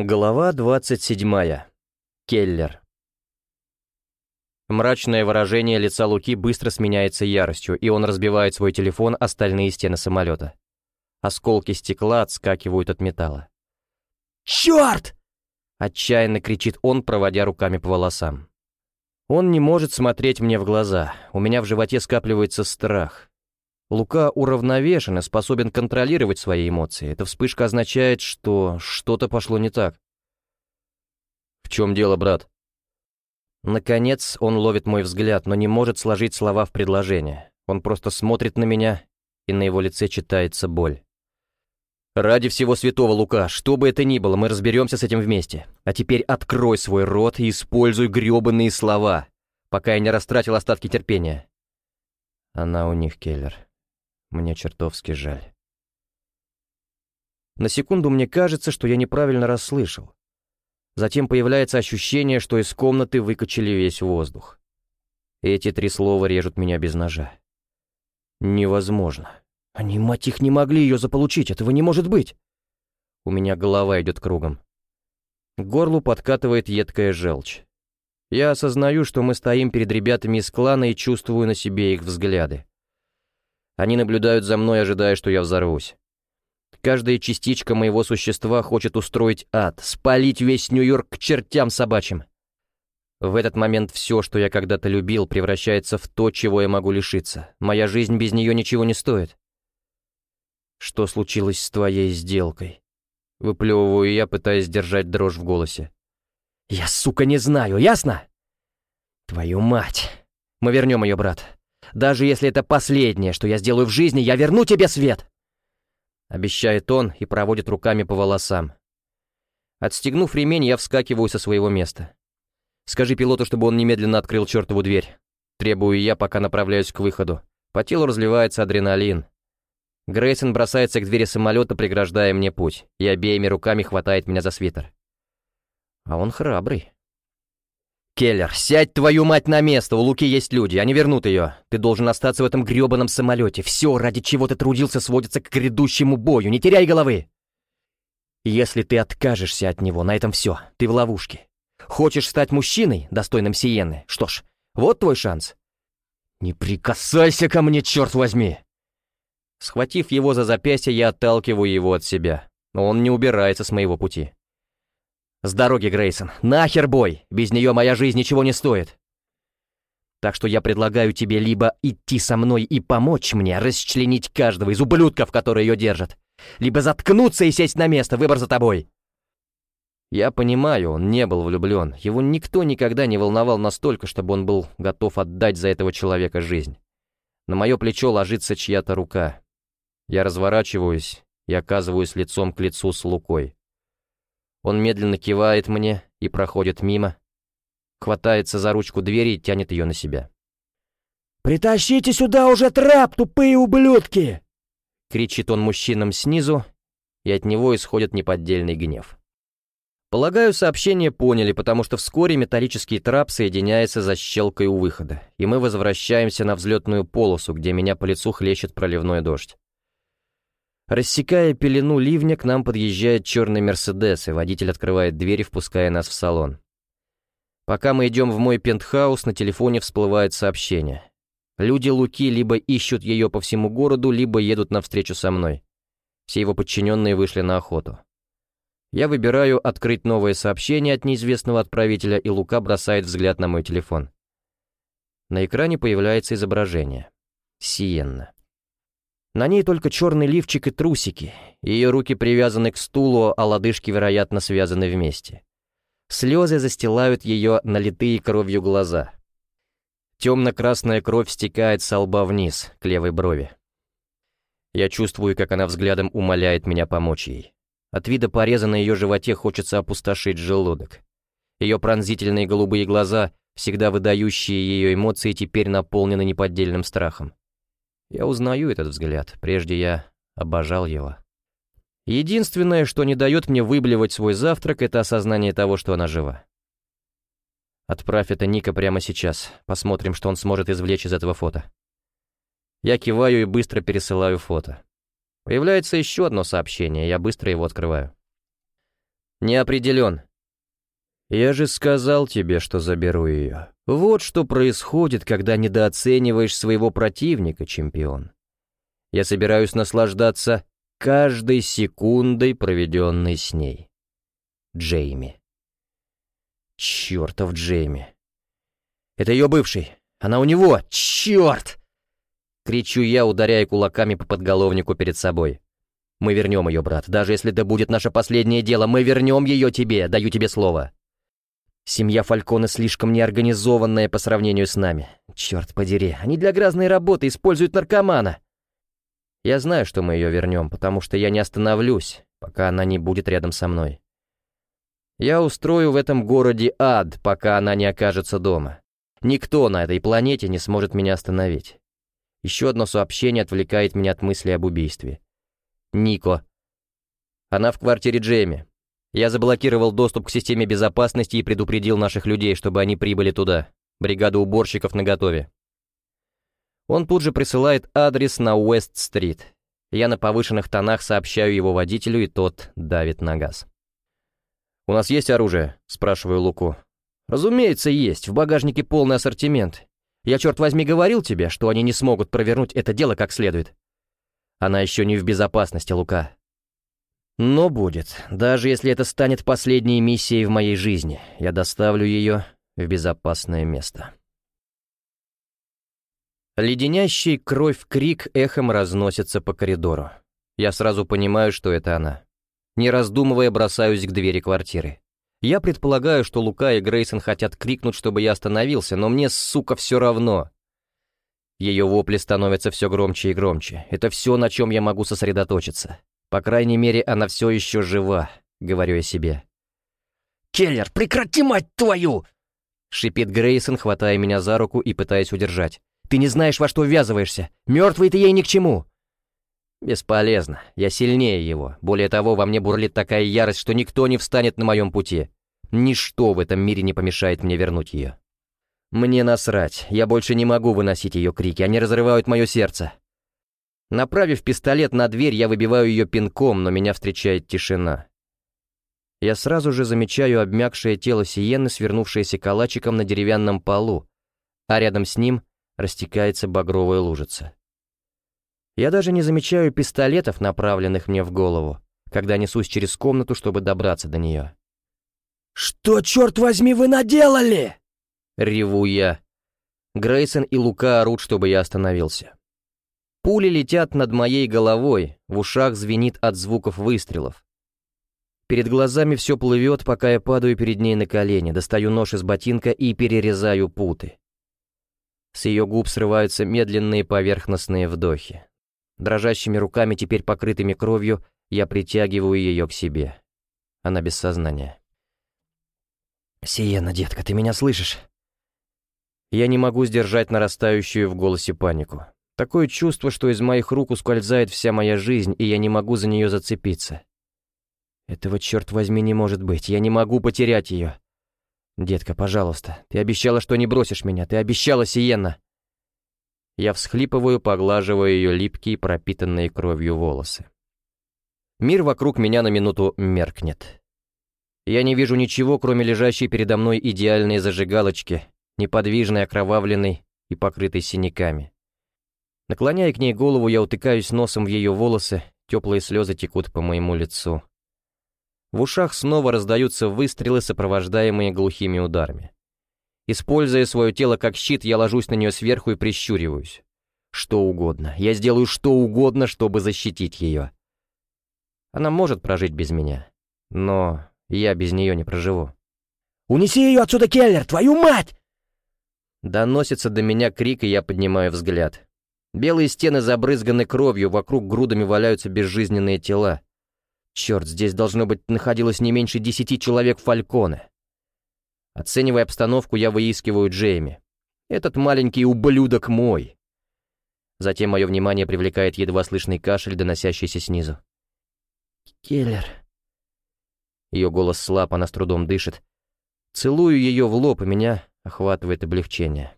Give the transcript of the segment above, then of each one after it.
Глава 27. Келлер. Мрачное выражение лица Луки быстро сменяется яростью, и он разбивает свой телефон о стальные стены самолета. Осколки стекла отскакивают от металла. «Черт!» — отчаянно кричит он, проводя руками по волосам. Он не может смотреть мне в глаза, у меня в животе скапливается страх. Лука уравновешен и способен контролировать свои эмоции. Эта вспышка означает, что что-то пошло не так. «В чем дело, брат?» Наконец он ловит мой взгляд, но не может сложить слова в предложение. Он просто смотрит на меня, и на его лице читается боль. «Ради всего святого, Лука, что бы это ни было, мы разберемся с этим вместе. А теперь открой свой рот и используй грёбаные слова, пока я не растратил остатки терпения». Она у них, Келлер. Мне чертовски жаль. На секунду мне кажется, что я неправильно расслышал. Затем появляется ощущение, что из комнаты выкачали весь воздух. Эти три слова режут меня без ножа. Невозможно. Они, мать их, не могли ее заполучить, этого не может быть. У меня голова идет кругом. К горлу подкатывает едкая желчь. Я осознаю, что мы стоим перед ребятами из клана и чувствую на себе их взгляды. Они наблюдают за мной, ожидая, что я взорвусь. Каждая частичка моего существа хочет устроить ад, спалить весь Нью-Йорк к чертям собачьим. В этот момент все, что я когда-то любил, превращается в то, чего я могу лишиться. Моя жизнь без нее ничего не стоит. Что случилось с твоей сделкой? Выплевываю я, пытаясь сдержать дрожь в голосе. Я, сука, не знаю, ясно? Твою мать. Мы вернем ее, брат. Даже если это последнее, что я сделаю в жизни, я верну тебе свет!» Обещает он и проводит руками по волосам. Отстегнув ремень, я вскакиваю со своего места. «Скажи пилоту, чтобы он немедленно открыл чертову дверь». Требую я, пока направляюсь к выходу. По телу разливается адреналин. Грейсон бросается к двери самолета, преграждая мне путь, и обеими руками хватает меня за свитер. А он храбрый. «Келлер, сядь твою мать на место, у Луки есть люди, они вернут ее. Ты должен остаться в этом грёбаном самолете. Все, ради чего ты трудился, сводится к грядущему бою, не теряй головы!» «Если ты откажешься от него, на этом все, ты в ловушке. Хочешь стать мужчиной, достойным Сиены? Что ж, вот твой шанс». «Не прикасайся ко мне, черт возьми!» Схватив его за запястье, я отталкиваю его от себя, он не убирается с моего пути. С дороги, Грейсон. Нахер бой! Без нее моя жизнь ничего не стоит. Так что я предлагаю тебе либо идти со мной и помочь мне расчленить каждого из ублюдков, которые ее держат, либо заткнуться и сесть на место, выбор за тобой. Я понимаю, он не был влюблен. Его никто никогда не волновал настолько, чтобы он был готов отдать за этого человека жизнь. На мое плечо ложится чья-то рука. Я разворачиваюсь и оказываюсь лицом к лицу с Лукой. Он медленно кивает мне и проходит мимо, хватается за ручку двери и тянет ее на себя. «Притащите сюда уже трап, тупые ублюдки!» Кричит он мужчинам снизу, и от него исходит неподдельный гнев. Полагаю, сообщение поняли, потому что вскоре металлический трап соединяется за щелкой у выхода, и мы возвращаемся на взлетную полосу, где меня по лицу хлещет проливной дождь. Рассекая пелену ливня, к нам подъезжает черный «Мерседес», и водитель открывает дверь, впуская нас в салон. Пока мы идем в мой пентхаус, на телефоне всплывает сообщение. Люди Луки либо ищут ее по всему городу, либо едут навстречу со мной. Все его подчиненные вышли на охоту. Я выбираю открыть новое сообщение от неизвестного отправителя, и Лука бросает взгляд на мой телефон. На экране появляется изображение. Сиенна. На ней только черный лифчик и трусики. Ее руки привязаны к стулу, а лодыжки, вероятно, связаны вместе. Слезы застилают ее налитые кровью глаза. Темно-красная кровь стекает со лба вниз, к левой брови. Я чувствую, как она взглядом умоляет меня помочь ей. От вида пореза на ее животе хочется опустошить желудок. Ее пронзительные голубые глаза, всегда выдающие ее эмоции, теперь наполнены неподдельным страхом. Я узнаю этот взгляд, прежде я обожал его. Единственное, что не дает мне выблевать свой завтрак, это осознание того, что она жива. Отправь это Ника прямо сейчас. Посмотрим, что он сможет извлечь из этого фото. Я киваю и быстро пересылаю фото. Появляется еще одно сообщение, я быстро его открываю. «Не определен». «Я же сказал тебе, что заберу ее. Вот что происходит, когда недооцениваешь своего противника, чемпион. Я собираюсь наслаждаться каждой секундой, проведенной с ней. Джейми. Чертов Джейми. Это ее бывший. Она у него. Черт! Кричу я, ударяя кулаками по подголовнику перед собой. Мы вернем ее, брат. Даже если это будет наше последнее дело, мы вернем ее тебе, даю тебе слово. Семья Фалькона слишком неорганизованная по сравнению с нами. Черт подери, они для грязной работы используют наркомана. Я знаю, что мы ее вернем, потому что я не остановлюсь, пока она не будет рядом со мной. Я устрою в этом городе ад, пока она не окажется дома. Никто на этой планете не сможет меня остановить. Еще одно сообщение отвлекает меня от мысли об убийстве. Нико. Она в квартире Джейми. Я заблокировал доступ к системе безопасности и предупредил наших людей, чтобы они прибыли туда. Бригада уборщиков наготове. Он тут же присылает адрес на Уэст-стрит. Я на повышенных тонах сообщаю его водителю, и тот давит на газ. «У нас есть оружие?» — спрашиваю Луку. «Разумеется, есть. В багажнике полный ассортимент. Я, черт возьми, говорил тебе, что они не смогут провернуть это дело как следует. Она еще не в безопасности, Лука. Но будет. Даже если это станет последней миссией в моей жизни, я доставлю ее в безопасное место». Леденящий кровь крик эхом разносится по коридору. Я сразу понимаю, что это она. Не раздумывая, бросаюсь к двери квартиры. Я предполагаю, что Лука и Грейсон хотят крикнуть, чтобы я остановился, но мне, сука, все равно. Ее вопли становятся все громче и громче. Это все, на чем я могу сосредоточиться. По крайней мере, она все еще жива, говорю я себе. «Келлер, прекрати, мать твою!» Шипит Грейсон, хватая меня за руку и пытаясь удержать. Ты не знаешь, во что ввязываешься. Мертвый ты ей ни к чему». «Бесполезно. Я сильнее его. Более того, во мне бурлит такая ярость, что никто не встанет на моем пути. Ничто в этом мире не помешает мне вернуть ее. Мне насрать. Я больше не могу выносить ее крики. Они разрывают мое сердце». Направив пистолет на дверь, я выбиваю ее пинком, но меня встречает тишина. Я сразу же замечаю обмякшее тело Сиены, свернувшееся калачиком на деревянном полу, а рядом с ним растекается багровая лужица. Я даже не замечаю пистолетов, направленных мне в голову, когда несусь через комнату, чтобы добраться до нее. «Что, черт возьми, вы наделали?» Реву я. Грейсон и Лука орут, чтобы я остановился. Пули летят над моей головой, в ушах звенит от звуков выстрелов. Перед глазами все плывет, пока я падаю перед ней на колени, достаю нож из ботинка и перерезаю путы. С ее губ срываются медленные поверхностные вдохи. Дрожащими руками, теперь покрытыми кровью, я притягиваю ее к себе. Она без сознания. «Сиена, детка, ты меня слышишь?» Я не могу сдержать нарастающую в голосе панику. Такое чувство, что из моих рук ускользает вся моя жизнь, и я не могу за нее зацепиться. Этого, черт возьми, не может быть. Я не могу потерять ее. «Детка, пожалуйста, ты обещала, что не бросишь меня, ты обещала, Сиенна!» Я всхлипываю, поглаживая ее липкие, пропитанные кровью волосы. Мир вокруг меня на минуту меркнет. Я не вижу ничего, кроме лежащей передо мной идеальной зажигалочки, неподвижной, окровавленной и покрытой синяками. Наклоняя к ней голову, я утыкаюсь носом в ее волосы, теплые слезы текут по моему лицу. В ушах снова раздаются выстрелы, сопровождаемые глухими ударами. Используя свое тело как щит, я ложусь на нее сверху и прищуриваюсь. Что угодно. Я сделаю что угодно, чтобы защитить ее. Она может прожить без меня, но я без нее не проживу. «Унеси ее отсюда, Келлер, твою мать!» Доносится до меня крик, и я поднимаю взгляд. Белые стены забрызганы кровью, вокруг грудами валяются безжизненные тела. Черт, здесь должно быть находилось не меньше десяти человек Фальконе. Оценивая обстановку, я выискиваю Джейми. Этот маленький ублюдок мой. Затем мое внимание привлекает едва слышный кашель, доносящийся снизу. «Келлер». Ее голос слаб, она с трудом дышит. Целую ее в лоб, и меня охватывает облегчение.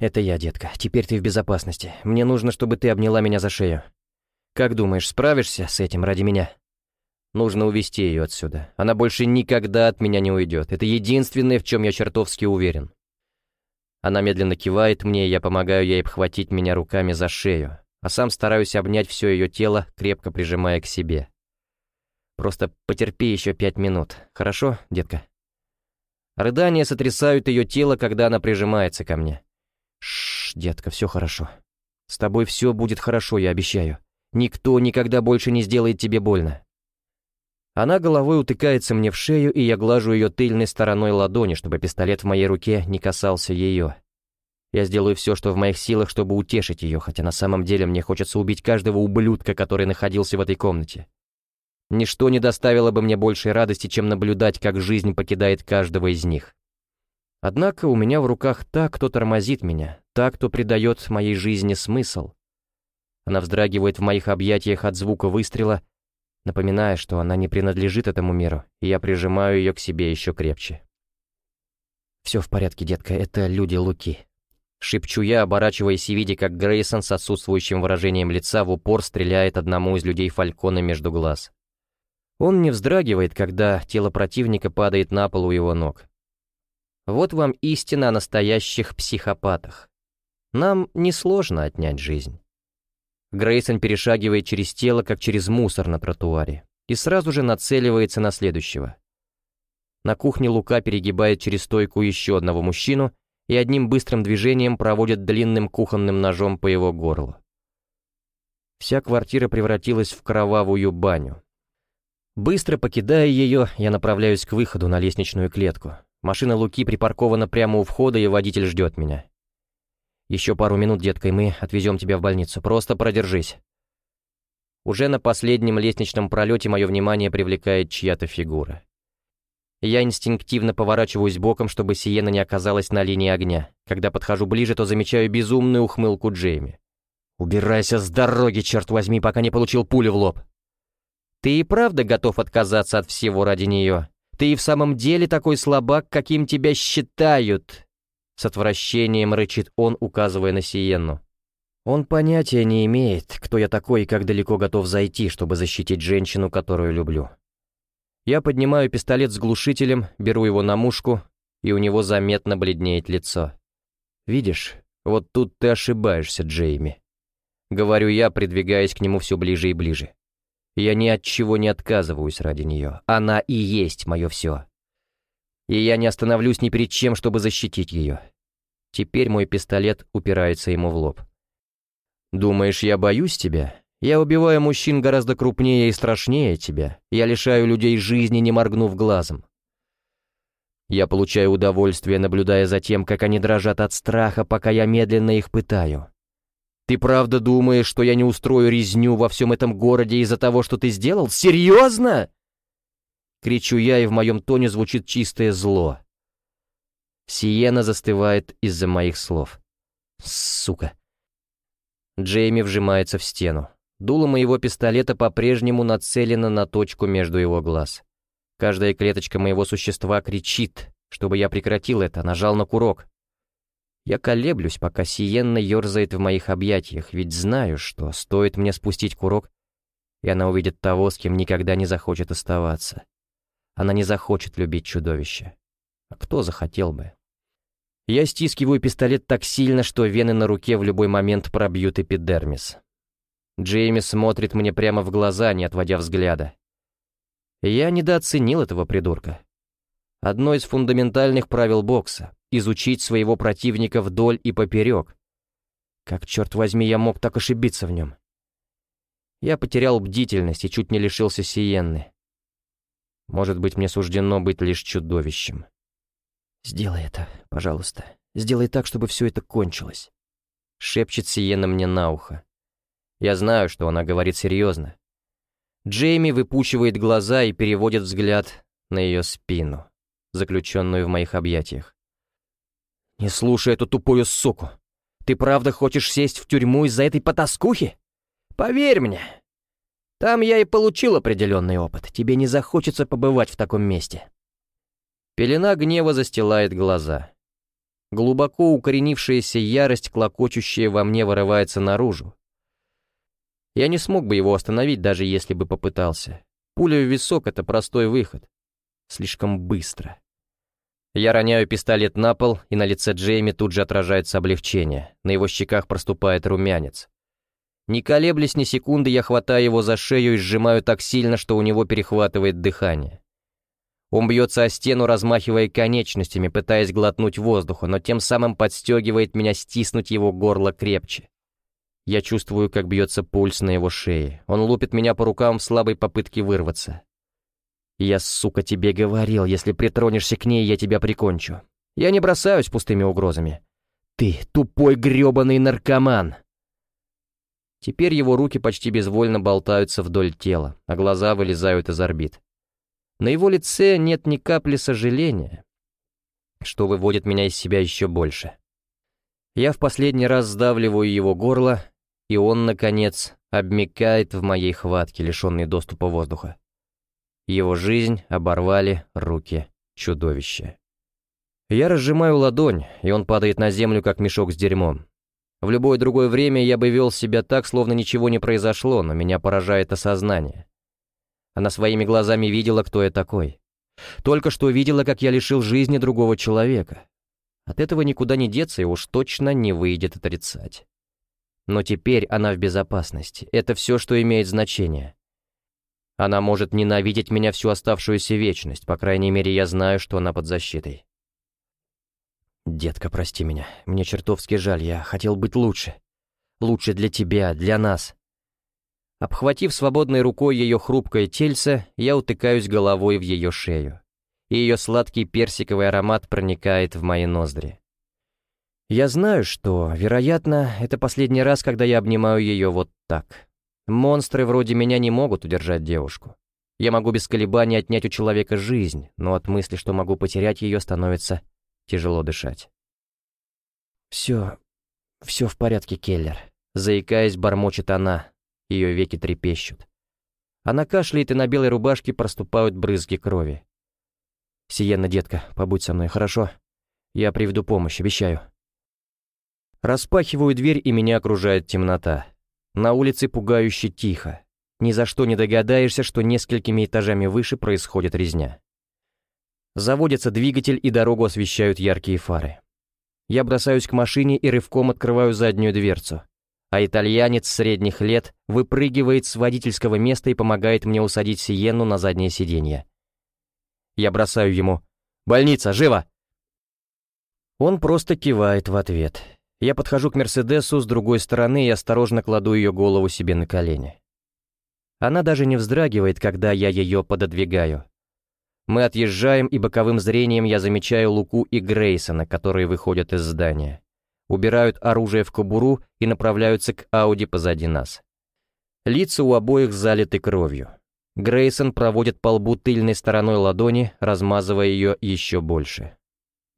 «Это я, детка. Теперь ты в безопасности. Мне нужно, чтобы ты обняла меня за шею. Как думаешь, справишься с этим ради меня?» Нужно увести ее отсюда. Она больше никогда от меня не уйдет. Это единственное, в чем я чертовски уверен. Она медленно кивает мне, я помогаю ей обхватить меня руками за шею, а сам стараюсь обнять все ее тело, крепко прижимая к себе. Просто потерпи еще пять минут, хорошо, детка? Рыдания сотрясают ее тело, когда она прижимается ко мне. Шш, детка, все хорошо. С тобой все будет хорошо, я обещаю. Никто никогда больше не сделает тебе больно. Она головой утыкается мне в шею, и я глажу ее тыльной стороной ладони, чтобы пистолет в моей руке не касался ее. Я сделаю все, что в моих силах, чтобы утешить ее, хотя на самом деле мне хочется убить каждого ублюдка, который находился в этой комнате. Ничто не доставило бы мне большей радости, чем наблюдать, как жизнь покидает каждого из них. Однако у меня в руках та, кто тормозит меня, та, кто придает моей жизни смысл. Она вздрагивает в моих объятиях от звука выстрела, напоминая, что она не принадлежит этому миру, и я прижимаю ее к себе еще крепче. «Все в порядке, детка, это люди Луки». Шепчу я, оборачиваясь и видя, как Грейсон с отсутствующим выражением лица в упор стреляет одному из людей Фалькона между глаз. Он не вздрагивает, когда тело противника падает на пол у его ног. Вот вам истина о настоящих психопатах. Нам несложно отнять жизнь. Грейсон перешагивает через тело, как через мусор на тротуаре, и сразу же нацеливается на следующего. На кухне Лука перегибает через стойку еще одного мужчину и одним быстрым движением проводит длинным кухонным ножом по его горлу. Вся квартира превратилась в кровавую баню. Быстро покидая ее, я направляюсь к выходу на лестничную клетку. Машина Луки припаркована прямо у входа, и водитель ждет меня. «Еще пару минут, детка, и мы отвезем тебя в больницу. Просто продержись». Уже на последнем лестничном пролете мое внимание привлекает чья-то фигура. Я инстинктивно поворачиваюсь боком, чтобы Сиена не оказалась на линии огня. Когда подхожу ближе, то замечаю безумную ухмылку Джейми. «Убирайся с дороги, черт возьми, пока не получил пули в лоб!» Ты и правда готов отказаться от всего ради нее? Ты и в самом деле такой слабак, каким тебя считают?» С отвращением рычит он, указывая на Сиенну. Он понятия не имеет, кто я такой и как далеко готов зайти, чтобы защитить женщину, которую люблю. Я поднимаю пистолет с глушителем, беру его на мушку, и у него заметно бледнеет лицо. «Видишь, вот тут ты ошибаешься, Джейми», — говорю я, придвигаясь к нему все ближе и ближе. Я ни от чего не отказываюсь ради нее. Она и есть мое все. И я не остановлюсь ни перед чем, чтобы защитить ее. Теперь мой пистолет упирается ему в лоб. «Думаешь, я боюсь тебя? Я убиваю мужчин гораздо крупнее и страшнее тебя. Я лишаю людей жизни, не моргнув глазом. Я получаю удовольствие, наблюдая за тем, как они дрожат от страха, пока я медленно их пытаю. Ты правда думаешь, что я не устрою резню во всем этом городе из-за того, что ты сделал? Серьезно?» Кричу я, и в моем тоне звучит чистое зло. Сиена застывает из-за моих слов. «Сука!» Джейми вжимается в стену. Дуло моего пистолета по-прежнему нацелено на точку между его глаз. Каждая клеточка моего существа кричит, чтобы я прекратил это, нажал на курок. Я колеблюсь, пока Сиенна ерзает в моих объятиях, ведь знаю, что стоит мне спустить курок, и она увидит того, с кем никогда не захочет оставаться. Она не захочет любить чудовище. А кто захотел бы? Я стискиваю пистолет так сильно, что вены на руке в любой момент пробьют эпидермис. Джейми смотрит мне прямо в глаза, не отводя взгляда. Я недооценил этого придурка. Одно из фундаментальных правил бокса изучить своего противника вдоль и поперек. Как, черт возьми, я мог так ошибиться в нем? Я потерял бдительность и чуть не лишился Сиенны. Может быть, мне суждено быть лишь чудовищем. «Сделай это, пожалуйста. Сделай так, чтобы все это кончилось», — шепчет Сиена мне на ухо. Я знаю, что она говорит серьезно. Джейми выпучивает глаза и переводит взгляд на ее спину, заключенную в моих объятиях. «Не слушай эту тупую суку. Ты правда хочешь сесть в тюрьму из-за этой потаскухи? Поверь мне. Там я и получил определенный опыт. Тебе не захочется побывать в таком месте». Пелена гнева застилает глаза. Глубоко укоренившаяся ярость, клокочущая во мне, вырывается наружу. Я не смог бы его остановить, даже если бы попытался. Пуля в висок — это простой выход. Слишком быстро. Я роняю пистолет на пол, и на лице Джейми тут же отражается облегчение. На его щеках проступает румянец. Не колеблясь ни секунды, я хватаю его за шею и сжимаю так сильно, что у него перехватывает дыхание. Он бьется о стену, размахивая конечностями, пытаясь глотнуть воздуха, но тем самым подстегивает меня стиснуть его горло крепче. Я чувствую, как бьется пульс на его шее. Он лупит меня по рукам в слабой попытке вырваться. «Я, сука, тебе говорил, если притронешься к ней, я тебя прикончу. Я не бросаюсь пустыми угрозами. Ты тупой грёбаный наркоман!» Теперь его руки почти безвольно болтаются вдоль тела, а глаза вылезают из орбит. На его лице нет ни капли сожаления, что выводит меня из себя еще больше. Я в последний раз сдавливаю его горло, и он, наконец, обмекает в моей хватке, лишенной доступа воздуха. Его жизнь оборвали руки чудовища. Я разжимаю ладонь, и он падает на землю, как мешок с дерьмом. В любое другое время я бы вел себя так, словно ничего не произошло, но меня поражает осознание. Она своими глазами видела, кто я такой. Только что видела, как я лишил жизни другого человека. От этого никуда не деться и уж точно не выйдет отрицать. Но теперь она в безопасности. Это все, что имеет значение. Она может ненавидеть меня всю оставшуюся вечность, по крайней мере, я знаю, что она под защитой. Детка, прости меня. Мне чертовски жаль, я хотел быть лучше. Лучше для тебя, для нас. Обхватив свободной рукой ее хрупкое тельце, я утыкаюсь головой в ее шею. И ее сладкий персиковый аромат проникает в мои ноздри. Я знаю, что, вероятно, это последний раз, когда я обнимаю ее вот так. Монстры вроде меня не могут удержать девушку. Я могу без колебаний отнять у человека жизнь, но от мысли, что могу потерять ее, становится тяжело дышать. «Все, все в порядке, Келлер», — заикаясь, бормочет она, ее веки трепещут. Она кашляет, и на белой рубашке проступают брызги крови. «Сиенна, детка, побудь со мной, хорошо? Я приведу помощь, обещаю». Распахиваю дверь, и меня окружает темнота. На улице пугающе тихо. Ни за что не догадаешься, что несколькими этажами выше происходит резня. Заводится двигатель, и дорогу освещают яркие фары. Я бросаюсь к машине и рывком открываю заднюю дверцу а итальянец средних лет выпрыгивает с водительского места и помогает мне усадить Сиенну на заднее сиденье. Я бросаю ему «Больница, живо!» Он просто кивает в ответ. Я подхожу к Мерседесу с другой стороны и осторожно кладу ее голову себе на колени. Она даже не вздрагивает, когда я ее пододвигаю. Мы отъезжаем, и боковым зрением я замечаю Луку и Грейсона, которые выходят из здания убирают оружие в кобуру и направляются к Ауди позади нас. Лица у обоих залиты кровью. Грейсон проводит по лбу тыльной стороной ладони, размазывая ее еще больше.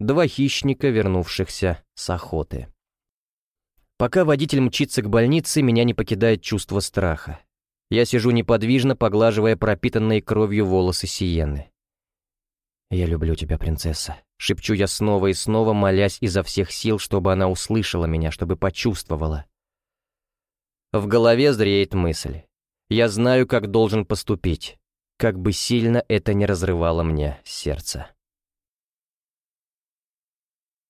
Два хищника, вернувшихся с охоты. Пока водитель мчится к больнице, меня не покидает чувство страха. Я сижу неподвижно, поглаживая пропитанные кровью волосы Сиены. «Я люблю тебя, принцесса», — шепчу я снова и снова, молясь изо всех сил, чтобы она услышала меня, чтобы почувствовала. В голове зреет мысль. Я знаю, как должен поступить, как бы сильно это не разрывало мне сердце.